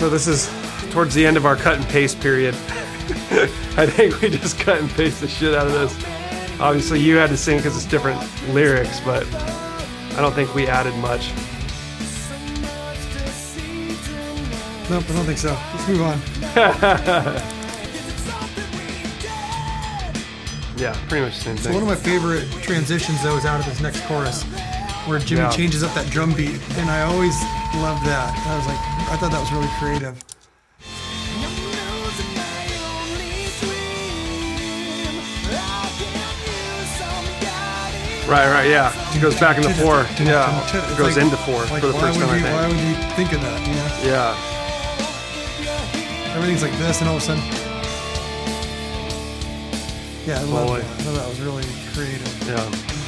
So this is towards the end of our cut and paste period. I think we just cut and paste the shit out of this. Obviously, you had to sing because it's different lyrics, but I don't think we added much. Nope, I don't think so. Let's move on. Yeah, pretty much the same So thing. one of my favorite transitions though is out of this next chorus, where Jimmy Yeah. changes up that drum beat, and I always loved that. I was like, I thought that was really creative. Right, right, yeah. It goes back into four. Yeah, it goes like- into four like, for the first time, you, Why would you think of that? Know, Yeah, everything's like this, and all of a sudden, yeah, I love that. I thought that was really creative. yeah.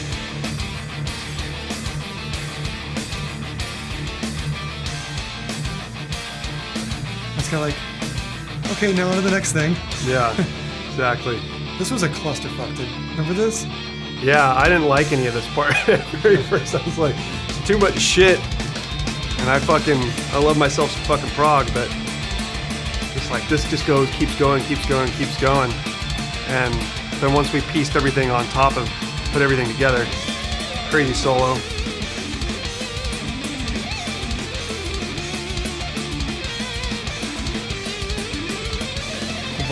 Kind of like, okay, now on to the next thing. Yeah, exactly. This was a clusterfuck. Dude. Remember this? Yeah, I didn't like any of this part very first. I was like, too much shit. And I fucking, I love myself some fucking prog, but just like this just goes, keeps going, keeps going, keeps going. And then once we pieced everything on top of, put everything together, crazy solo.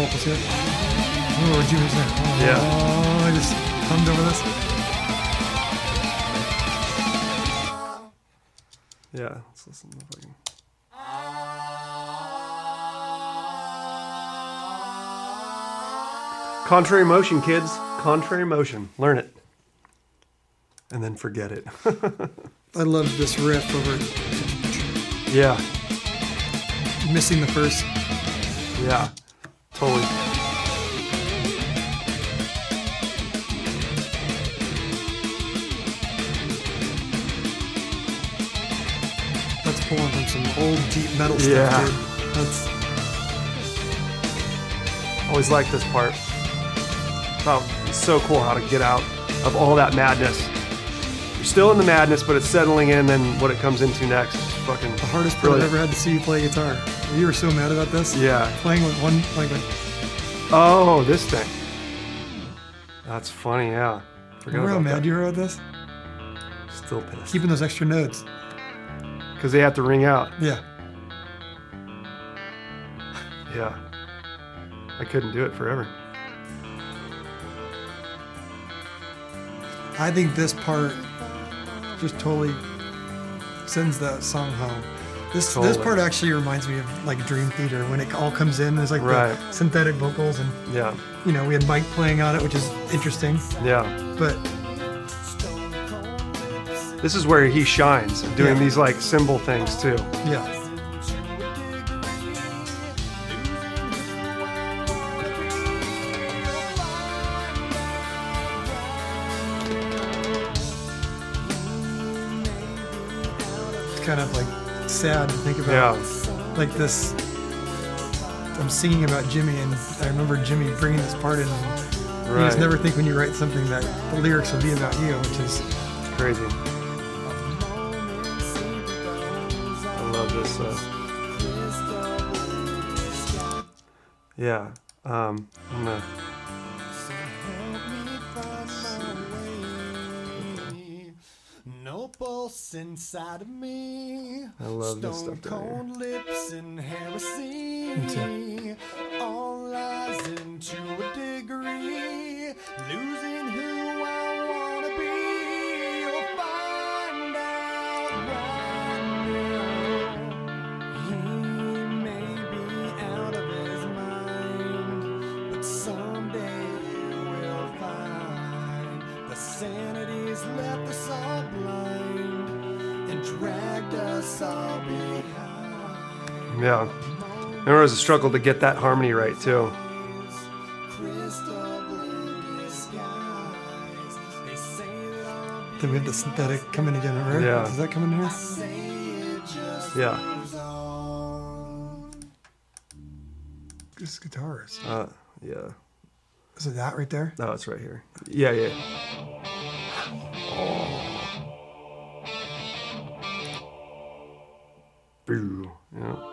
Vocals here. Oh, there. Oh, Yeah. I just hummed over this. Yeah, let's listen to the fucking. Contrary motion, kids. Contrary motion. Learn it. And then forget it. I love this riff over yeah, missing the first. yeah. Totally. That's pulling from some old deep metal Yeah. stuff, dude. That's Always like this part. Oh, it's so cool how to get out of all that madness. You're still in the madness, but it's settling in, and what it comes into next fucking the hardest part. I've ever had to see you play guitar. You were so mad about this. Yeah. Playing with one, playing with. Oh, this thing. That's funny, yeah. Forgot remember how mad that. you were about this? Still pissed. Keeping those extra notes. Because they have to ring out. Yeah. Yeah. I couldn't do it forever. I think this part just totally sends that song home. This this part actually reminds me of like Dream Theater when it all comes in. There's like Right. the synthetic vocals and Yeah. you know we had Mike playing on it, which is interesting. Yeah. But This is where he shines, doing Yeah. these like cymbal things too. yeah, it's kind of like sad to think about. Yeah. like this I'm singing about Jimmy and I remember Jimmy bringing this part in and you just never think when you write something that the lyrics will be about you which is Crazy. I love this. Uh... Yeah. Um, I'm gonna. Pulse inside of me. I love this Stone stuff down here. cold lips and heresy. All lies into a degree. Losing Yeah. Remember, it was a struggle to get that harmony right too. Crystal blue skies. They say that all then we have the synthetic coming again remember? Yeah. Does that come in here? Yeah. This guitars. Uh, yeah. Is it that right there? No, it's right here. Yeah, yeah. Boo. Yeah.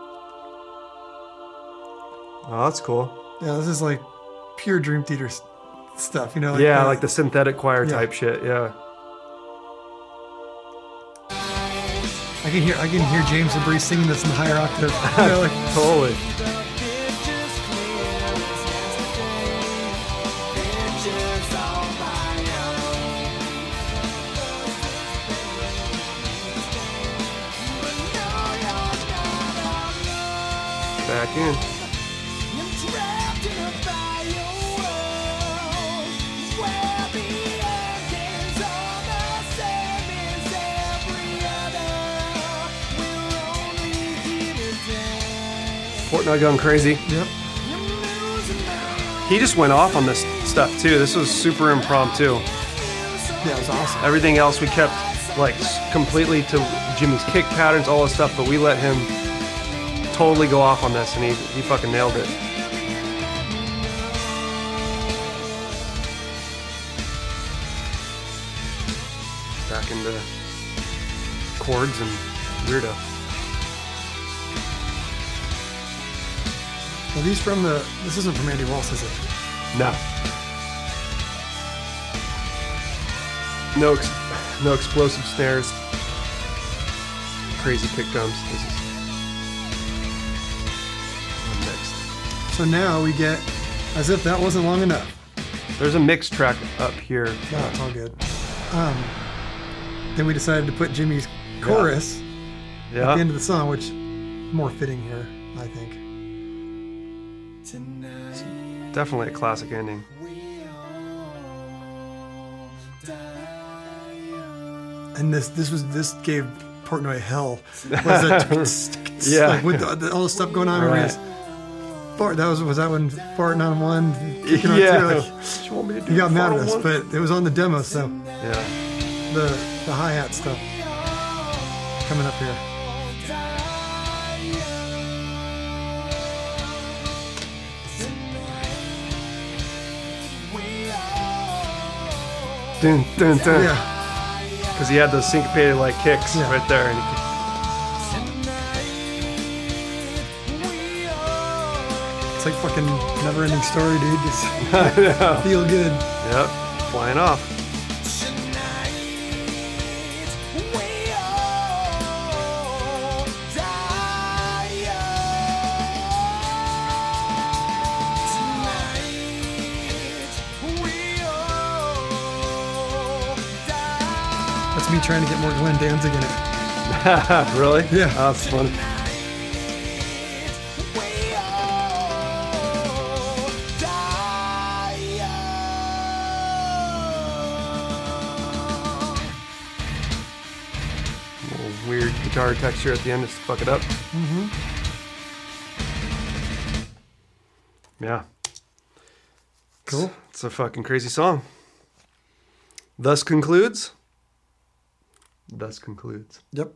Oh, that's cool. Yeah, this is like pure Dream Theater s- stuff. You know? Like yeah, the- like the synthetic choir Yeah. type shit. Yeah. I can hear I can hear James LaBrie singing this in the higher octave. You know, like, Totally. Back in. Portnoy going crazy. yep. He just went off on this stuff too. This was super impromptu. Yeah, it was awesome. Everything else we kept like completely to Jimmy's kick patterns, all this stuff, but we let him totally go off on this and he, he fucking nailed it. Back into chords and weirdo. Are these from the? This isn't from Andy Walsh, is it? No. No, ex- no explosive snares. Crazy kick drums. This is next. So now we get, as if that wasn't long enough. There's a mix track up here. No, it's all good. Um, then we decided to put Jimmy's chorus at the end of the song, which more fitting here, I think. Definitely a classic ending. And this this was this gave Portnoy hell. Yeah. like with the, the- all the stuff going on? Right. Fart, that was was that when farting on oh one, kicking on Yeah. two? Like, you want me to do you got mad at us, oh one? but it was on the demo, so Yeah. the the hi hat stuff coming up here. Dun, dun, dun. Yeah, Because he had those syncopated like kicks Yeah. right there. It's like fucking never ending story, dude. Just feel good. yep. Flying off. Trying to get more Glenn Danzig in it. really? Yeah. Oh, that's funny. Weird guitar texture at the end just to fuck it up. Mm-hmm. Yeah. Cool. It's a fucking crazy song. Thus concludes thus concludes. Yep.